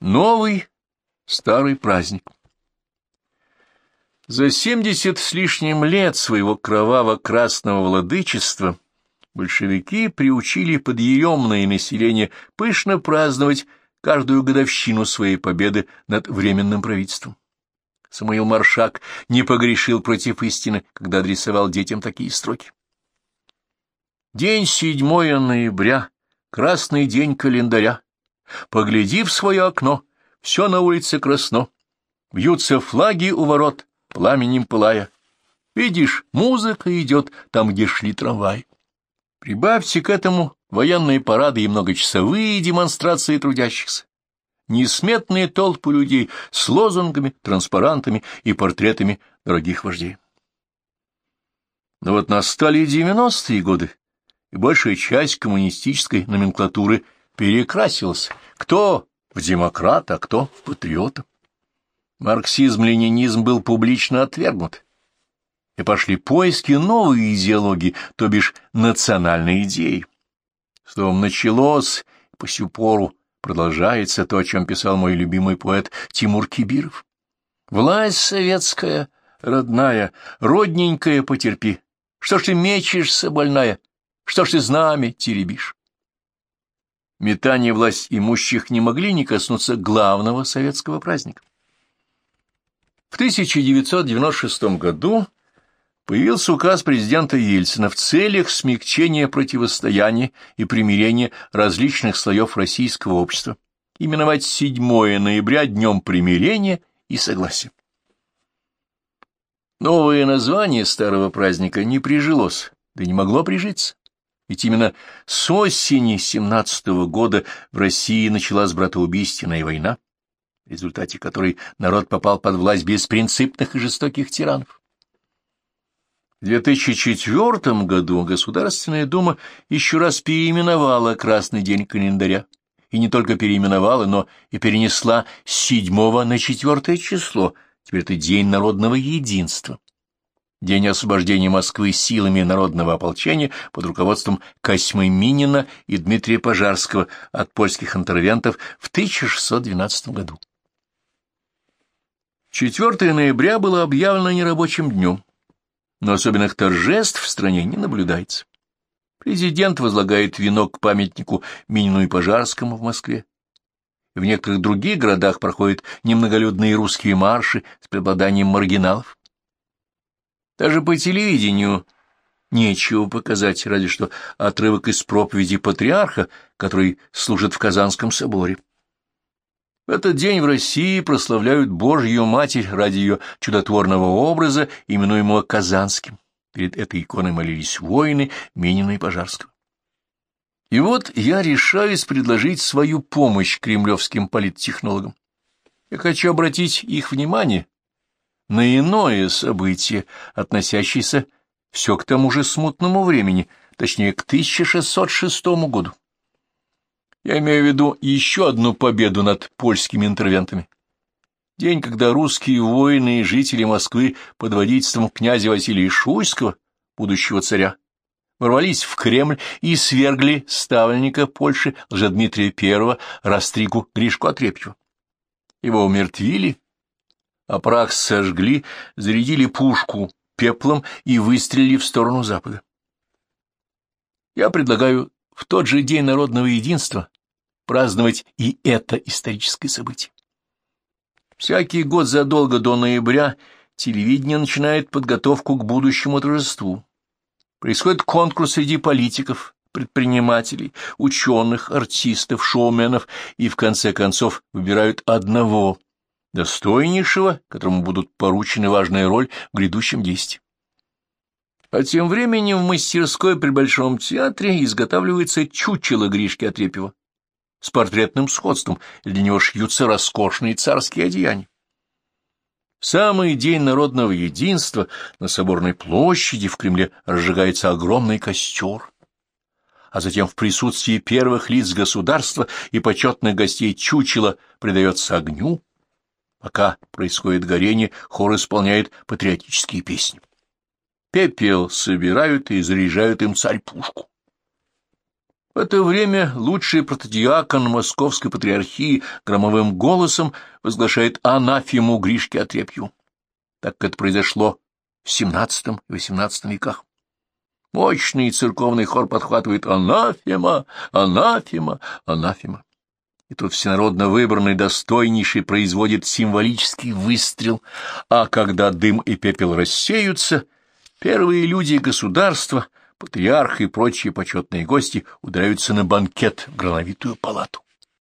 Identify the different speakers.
Speaker 1: Новый старый праздник. За семьдесят с лишним лет своего кроваво-красного владычества большевики приучили подъемное население пышно праздновать каждую годовщину своей победы над Временным правительством. Самуил Маршак не погрешил против истины, когда адресовал детям такие строки. День 7 ноября, красный день календаря. Погляди в свое окно, все на улице красно. Вьются флаги у ворот, пламенем пылая. Видишь, музыка идет там, где шли трамвай. Прибавьте к этому военные парады и многочасовые демонстрации трудящихся. Несметные толпы людей с лозунгами, транспарантами и портретами дорогих вождей. Но вот настали девяностые годы, и большая часть коммунистической номенклатуры перекрасилась. Кто в демократа, а кто в патриота. Марксизм-ленинизм был публично отвергнут, и пошли поиски новой идеологии, то бишь национальной идеи. Словом, началось, по сю пору продолжается то, о чем писал мой любимый поэт Тимур Кибиров. «Власть советская, родная, родненькая потерпи. Что ж ты мечешься, больная? Что ж ты знамя теребишь?» Метания власть имущих не могли не коснуться главного советского праздника. В 1996 году появился указ президента Ельцина в целях смягчения противостояния и примирения различных слоев российского общества, именовать 7 ноября Днем примирения и согласия. Новое название старого праздника не прижилось, да не могло прижиться. Ведь именно с осени 17 -го года в России началась братоубийственная война, в результате которой народ попал под власть беспринципных и жестоких тиранов. В 2004 году Государственная Дума еще раз переименовала Красный день календаря, и не только переименовала, но и перенесла с 7 на 4 число, теперь это День народного единства. День освобождения Москвы силами народного ополчения под руководством Косьмы Минина и Дмитрия Пожарского от польских интервентов в 1612 году. 4 ноября было объявлено нерабочим днем, но особенных торжеств в стране не наблюдается. Президент возлагает венок к памятнику Минину и Пожарскому в Москве. В некоторых других городах проходят немноголюдные русские марши с преобладанием маргиналов. Даже по телевидению нечего показать, разве что отрывок из проповеди патриарха, который служит в Казанском соборе. В этот день в России прославляют Божью Матерь ради ее чудотворного образа, именуемого Казанским. Перед этой иконой молились воины Минина и Пожарского. И вот я решаюсь предложить свою помощь кремлевским политтехнологам. Я хочу обратить их внимание на иное событие, относящееся все к тому же смутному времени, точнее, к 1606 году. Я имею в виду еще одну победу над польскими интервентами. День, когда русские воины и жители Москвы под водительством князя Василия Шуйского, будущего царя, ворвались в Кремль и свергли ставленника Польши Лжедмитрия I Растригу Гришку Отрепьева. Его умертвили, а прах сожгли, зарядили пушку пеплом и выстрелили в сторону запада. Я предлагаю в тот же день народного единства праздновать и это историческое событие. Всякий год задолго до ноября телевидение начинает подготовку к будущему торжеству. Происходит конкурс среди политиков, предпринимателей, ученых, артистов, шоуменов и, в конце концов, выбирают одного, достойнейшего, которому будут поручены важная роль в грядущем действии. А тем временем в мастерской при Большом театре изготавливается чучело Гришки Отрепьева с портретным сходством, и для него шьются роскошные царские одеяния. Самый день народного единства на Соборной площади в Кремле разжигается огромный костер, а затем в присутствии первых лиц государства и почетных гостей чучела придается огню, Пока происходит горение, хор исполняет патриотические песни. Пепел собирают и заряжают им царь пушку. В это время лучший протодиакон Московской Патриархии громовым голосом возглашает анафему Гришке Отрепью. Так как это произошло в XVII и XVIII веках. Мощный церковный хор подхватывает «Анафема! Анафема! Анафема!» И тут всенародно выбранный достойнейший производит символический выстрел, а когда дым и пепел рассеются, первые люди государства — патриарх и прочие почетные гости ударяются на банкет в грановитую палату.